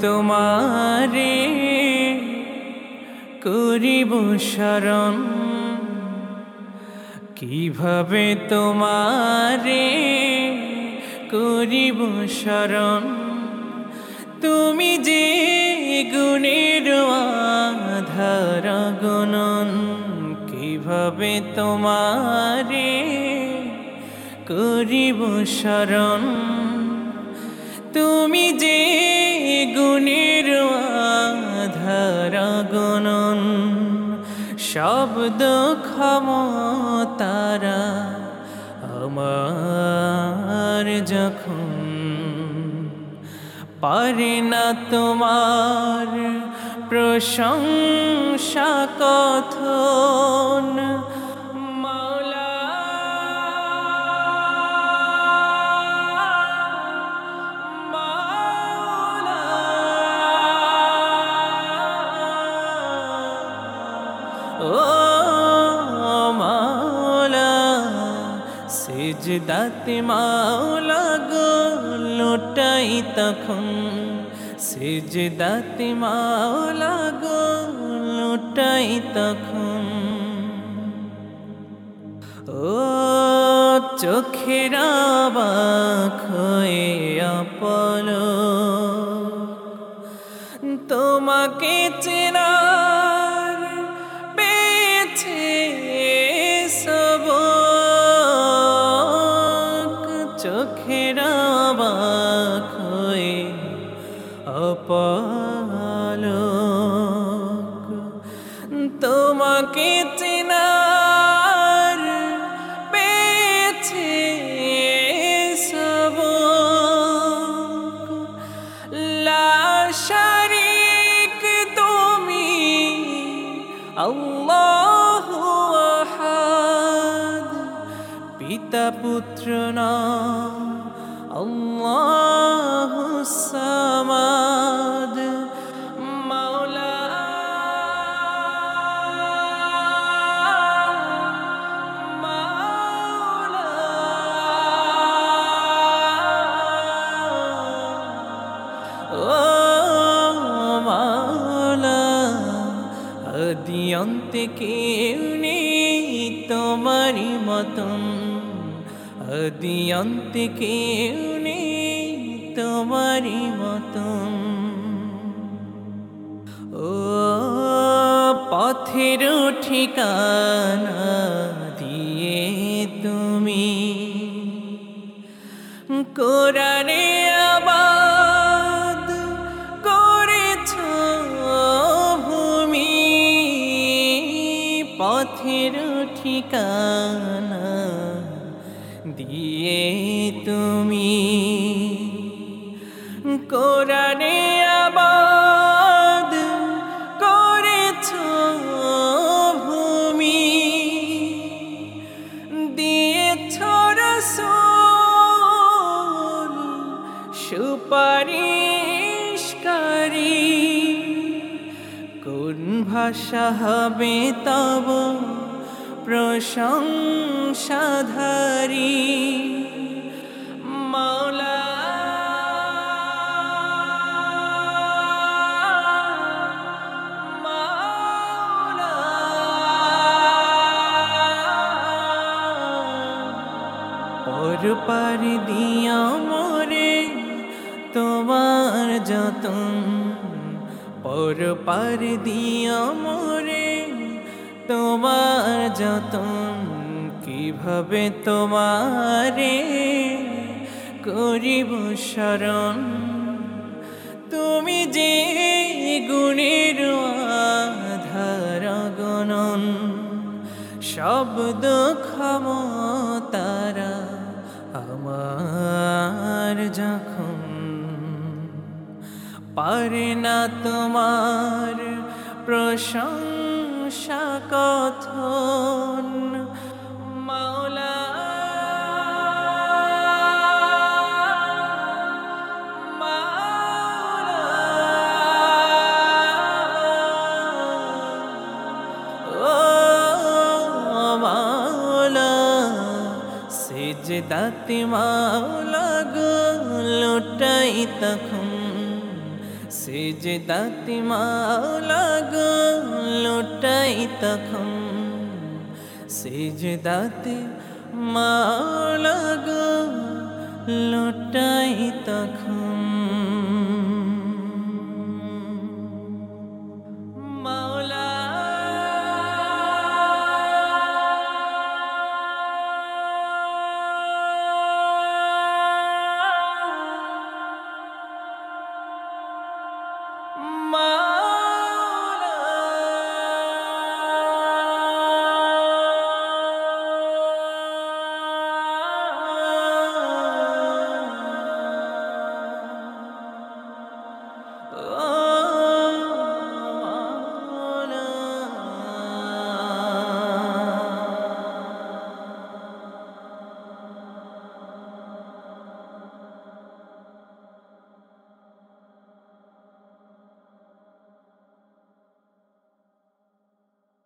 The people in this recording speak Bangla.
তোমারে করিব শরণ। কীভাবে তোমারে করিব শরণ? তুমি যে গুণের আধার গুণন, কীভাবে তোমারে করিব শরণ? তুমি যে গুণের আধার গুণন শব্দ ক্ষমতারা আমার যখন পারে না তোমার প্রশংসা কথন সিজদাতে মাওলা গো, লোটাই তখন। সিজদাতে মাওলা গো, লোটাই তখন। ও চোখের অবাক হয়ে তোমাকে চেনার অপলক তোমাকে চেনার পেয়েছে সব। লাশারিক তুমি আল্লাহ পিতা পুত্র না মাওলা। মাওলা। আদিয়ন্তে কেউ নেই তোমারই মতন। আদিয়ন্তে কেউ নেই তোমারই মতন। ও পথের ঠিকানা দিয়ে তুমি কোরআনে আবাদ করেছ ভূমি। পথের ঠিকানা দিয়ে তুমি কোরআনে আবাদ করেছ ভূমি। দিয়েছ রসুল সুপারিশকারী। কোন ভাষা হবে তব প্রশংসাধারী। মাওলা। পর পারি দিয়া মোরে তোমার যতন। পর পার দিয়া মোরে তোমার যতন, কীভাবে তোমারে করিব শরণ? তুমি যে গুণের আধার গণন শব্দ ক্ষমতারা আমার যখন। পারে না তোমার প্রশংসা সেজদাতে মাওলা গো লোটাই তখন সেজদাতি মাওলা গো লুটাই তখন, সে যে মাওলা গো লুটাই তখন।